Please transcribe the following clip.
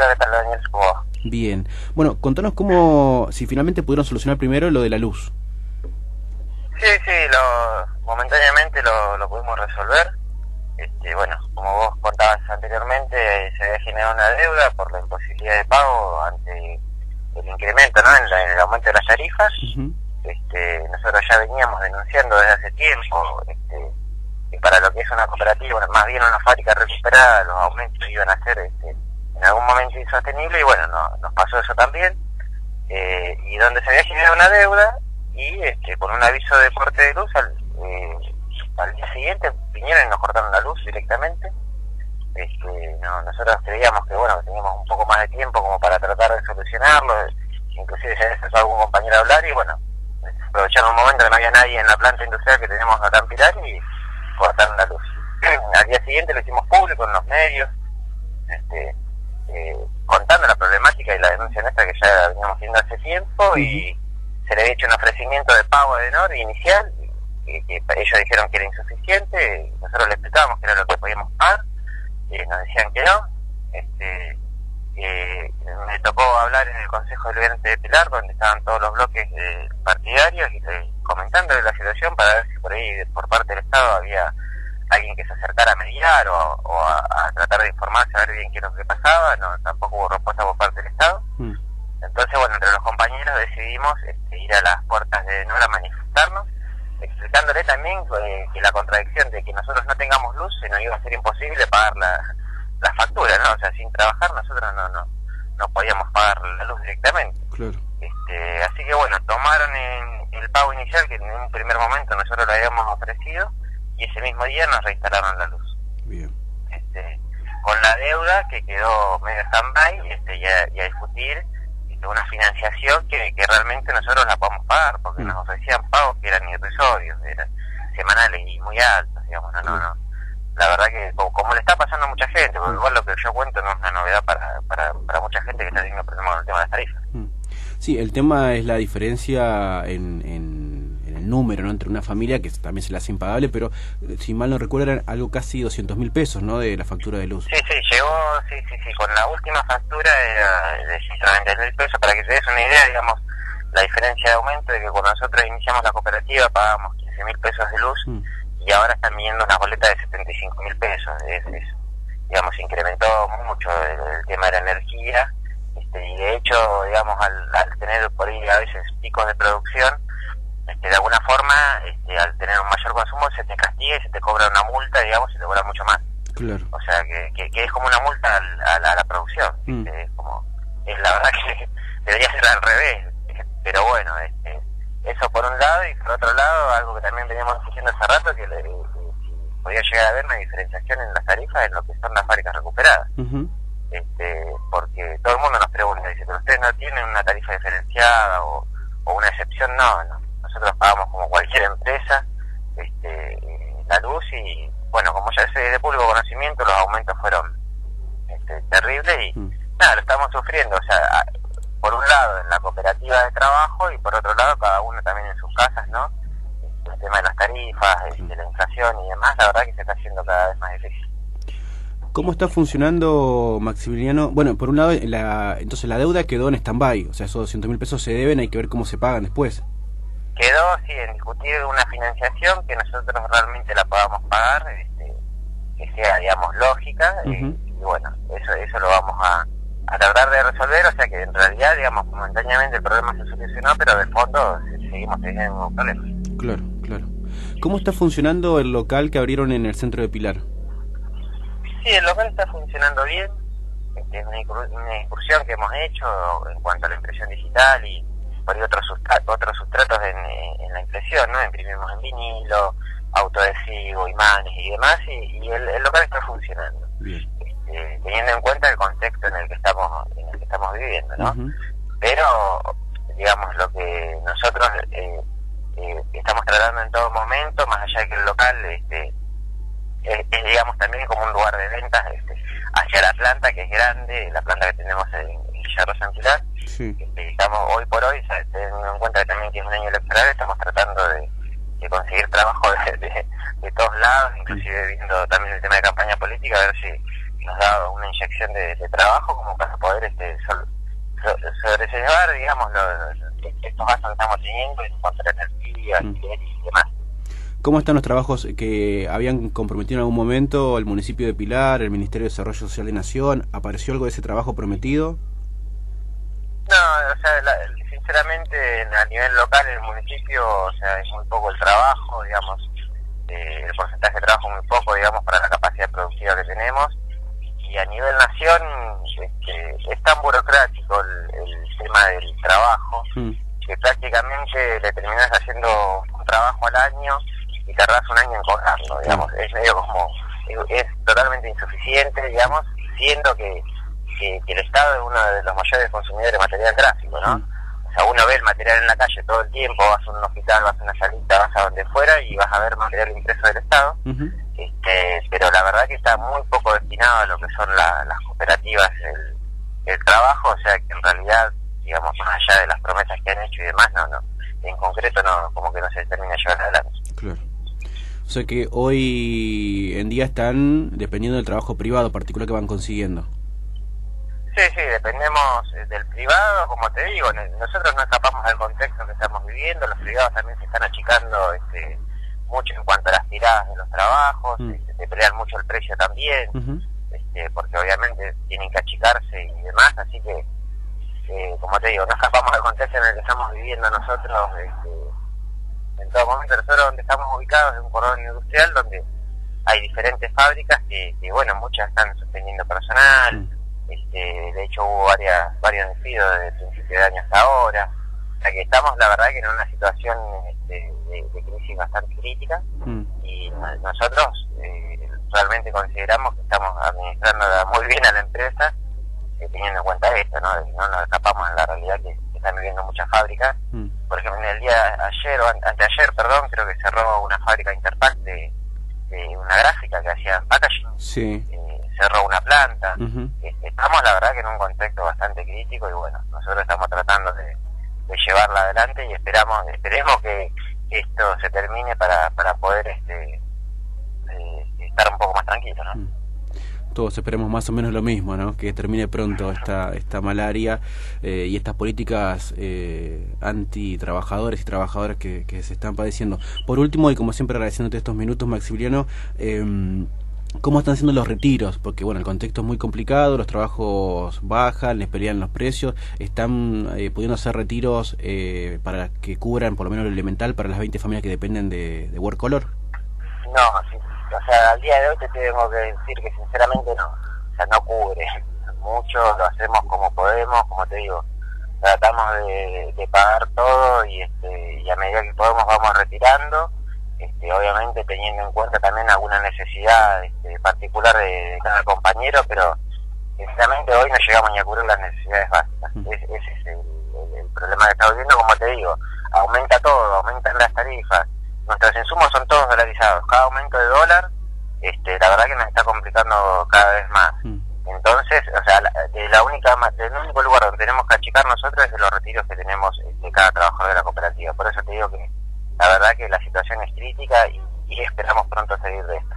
Hola, ¿qué tal, Daniel? ¿Cómo va? Bien. Bueno, contanos cómo, si finalmente pudieron solucionar primero lo de la luz. Sí, sí, lo, momentáneamente lo, lo pudimos resolver. Este, bueno, como vos contabas anteriormente, se había generado una deuda por la imposibilidad de pago ante el incremento, ¿no? En, la- en el aumento de las tarifas. Este, nosotros ya veníamos denunciando desde hace tiempo este, que para lo que es una cooperativa, más bien una fábrica recuperada, los aumentos iban a ser este, en algún momento insostenibles y bueno, no- nos pasó eso también. Eh, y donde se había generado una deuda y este, con un aviso de corte de luz al, eh, al día siguiente vinieron y nos cortaron la luz directamente. Este, no, nosotros creíamos que bueno teníamos un poco más de tiempo como para tratar de solucionarlo, inclusive se acercó algún compañero a hablar y bueno, aprovecharon un momento que no había nadie en la planta industrial que tenemos acá en Pilar y cortaron la luz. Al día siguiente lo hicimos público en los medios, este, eh, contando la problemática y la denuncia nuestra que ya veníamos haciendo hace tiempo y se le había hecho un ofrecimiento de pago de NOR inicial que, que ellos dijeron que era insuficiente, nosotros le explicábamos que era lo que podíamos pagar, y nos decían que no. Este, eh, me tocó hablar en el Consejo Deliberante de Pilar, donde estaban todos los bloques eh, partidarios y eh, comentando la situación para ver si por ahí por parte del Estado había alguien que se acercara a mediar o, o a, a tratar de informarse, a ver bien qué es lo que pasaba. No, tampoco hubo respuesta por parte del Estado. Mm. Entonces, bueno, entre los compañeros decidimos este, ir a las puertas de Nora a manifestarnos, explicándole también eh, que la contradicción de que nosotros no tengamos luz se nos iba a hacer imposible pagar la, la factura, ¿no? O sea, sin trabajar nosotros no, no, no podíamos pagar la luz directamente. Claro. Este, así que bueno, tomaron en el pago inicial que en un primer momento nosotros le habíamos ofrecido y ese mismo día nos reinstalaron la luz. Bien. Este, con la deuda que quedó medio stand-by este, y, y a discutir este, una financiación que, que realmente nosotros la podemos pagar porque Mm. nos ofrecían pagos que eran irrisorios, eran semanales y muy altos, digamos, no, no, no. La verdad que como, como le está pasando a mucha gente, porque Mm. igual lo que yo cuento no es una novedad para, para, para mucha gente que está teniendo problemas con el tema de las tarifas. Mm. Sí, el tema es la diferencia en, en, en el número, ¿no? Entre una familia que también se le hace impagable, pero eh, si mal no recuerdo eran algo casi 200 mil pesos, ¿no? De la factura de luz. Sí, sí, llegó, sí, sí, sí, con la última factura era de 120 mil pesos, para que te des una idea, digamos, la diferencia de aumento de que cuando nosotros iniciamos la cooperativa pagábamos 15 mil pesos de luz Mm. y ahora están viniendo una boleta de 75 mil pesos, es, es, digamos, incrementó mucho el, el tema de la energía, este, y de hecho, digamos, al, al tener por ahí a veces picos de producción, este, de alguna forma, este, al tener un mayor consumo se te castiga y se te cobra una multa, digamos, y te cobra mucho más Claro. o sea que, que, que es como una multa al- a, la, a la producción Mm. ¿viste? es como es la verdad que debería ser al revés pero bueno este, eso por un lado y por otro lado algo que también veníamos diciendo hace rato que, le- que podía llegar a haber una diferenciación en las tarifas en lo que son las fábricas recuperadas este, porque todo el mundo nos pregunta dice pero ustedes no tienen una tarifa diferenciada o, o una excepción no, no nosotros pagamos como cualquier empresa este, la luz y bueno como ya es de público conocimiento los aumentos fueron este, terribles y Mm. nada lo estamos sufriendo o sea por un lado en la cooperativa de trabajo y por otro lado cada uno también en sus casas no el tema de las tarifas este, la inflación y demás la verdad que se está haciendo cada vez más difícil ¿Cómo está funcionando, Maximiliano? Bueno, por un lado, la, entonces la deuda quedó en stand-by, o sea, esos 200 mil pesos se deben, hay que ver cómo se pagan después. Quedó sí en discutir una financiación que nosotros realmente la podamos pagar este, que sea digamos lógica y bueno eso eso lo vamos a, a tratar de resolver o sea que en realidad digamos momentáneamente el problema se solucionó pero de fondo se- seguimos teniendo un problema Claro, claro. ¿Cómo está funcionando el local que abrieron en el centro de Pilar? sí el local está funcionando bien este, es una, incur- una incursión que hemos hecho en cuanto a la impresión digital y por ahí otros otros ¿no? Imprimimos en vinilo, autoadhesivo, imanes y demás, y, y el, el local está funcionando, este, teniendo en cuenta el contexto en el que estamos, en el que estamos viviendo, ¿no? Pero, digamos, lo que nosotros eh, eh, estamos tratando en todo momento, más allá de que el local este, es, es, digamos, también como un lugar de ventas este, hacia la planta, que es grande, la planta que tenemos en, en San Pilar, Sí. estamos hoy por hoy, teniendo en cuenta que también que es un año electoral, estamos tratando de, de conseguir trabajo de, de, de todos lados, inclusive viendo también el tema de campaña política, a ver si nos da una inyección de, trabajo como para poder este, sobrellevar, digamos, estos gastos que estamos teniendo en cuanto a energía, mm. y demás. ¿Cómo están los trabajos que habían comprometido en algún momento el municipio de Pilar, el Ministerio de Desarrollo Social de Nación? ¿Apareció algo de ese trabajo prometido? O sea, sinceramente a nivel local el municipio, o sea, es muy poco el trabajo, digamos, eh, el porcentaje de trabajo muy poco, digamos, para la capacidad productiva que tenemos. Y a nivel nación este, es tan burocrático el, tema del trabajo mm. que prácticamente le terminas haciendo un trabajo al año y tardás un año en cobrarlo, digamos, es medio como, es, totalmente insuficiente, digamos, siendo que, que, el Estado es uno de los mayores consumidores de material gráfico, ¿no? O sea, uno ve el material en la calle todo el tiempo, vas a un hospital, vas a una salita, vas a donde fuera y vas a ver material impreso del Estado, este, pero la verdad que está muy poco destinado a lo que son las cooperativas, el, el trabajo, o sea que en realidad, digamos, más allá de las promesas que han hecho y demás, no, no, en concreto no, como que no se termina llevar adelante. Claro. O sea que hoy en día están dependiendo del trabajo privado particular que van consiguiendo. Sí, sí, dependemos eh, del privado, como te digo, nosotros no escapamos del contexto que estamos viviendo, los privados también se están achicando este, mucho en cuanto a las tiradas de los trabajos, mm. este, se pelean mucho el precio también, este, porque obviamente tienen que achicarse y demás, así que, eh, como te digo, no escapamos del contexto en el que estamos viviendo nosotros este, en todo momento. Nosotros donde estamos ubicados es un cordón industrial donde hay diferentes fábricas que, bueno, muchas están suspendiendo personal, mm. Este, de hecho hubo varias, varios despidos desde el principio de año hasta ahora, o sea que estamos la verdad que en una situación este, de, crisis bastante crítica mm. y nosotros eh, realmente consideramos que estamos administrando muy bien a la empresa eh, teniendo en cuenta esto, ¿no? no nos escapamos en la realidad que, están viviendo muchas fábricas. Mm por ejemplo, en el día ayer o anteayer, perdón, creo que cerró una fábrica Interpack de, una gráfica que hacía packaging. Sí. Eh, cerró una planta. Este, estamos, la verdad, que en un contexto bastante crítico y bueno, nosotros estamos tratando de, llevarla adelante y esperamos esperemos que esto se termine para, para poder este, eh, estar un poco más tranquilos, ¿no? Mm todos esperemos más o menos lo mismo, ¿no? que termine pronto esta, esta malaria eh, y estas políticas eh, anti-trabajadores y trabajadoras que, se están padeciendo. Por último, y como siempre agradeciéndote estos minutos, Maximiliano, eh, ¿Cómo están siendo los retiros? Porque bueno, el contexto es muy complicado, los trabajos bajan, les pelean los precios, ¿están eh, pudiendo hacer retiros eh, para que cubran por lo menos lo elemental para las 20 familias que dependen de, de Workcolor? No, sí, o sea, al día de hoy te tengo que decir que sinceramente no, o sea, no cubre mucho, lo hacemos como podemos, como te digo, tratamos de, pagar todo y este y a medida que podemos vamos retirando, este, obviamente teniendo en cuenta también alguna necesidad este, particular de, cada compañero, pero sinceramente hoy no llegamos ni a cubrir las necesidades básicas. Mm. ese es el, problema que estamos viendo, como te digo, aumenta todo, aumentan las tarifas, nuestros insumos son todos dolarizados. Cada aumento de dólar, este, la verdad que nos está complicando cada vez más. Mm. Entonces, o sea, de la única, del único lugar donde tenemos que achicar nosotros es de los retiros que tenemos de este, cada trabajador de la cooperativa. Por eso te digo que la verdad que la situación es crítica y esperamos pronto salir de esto.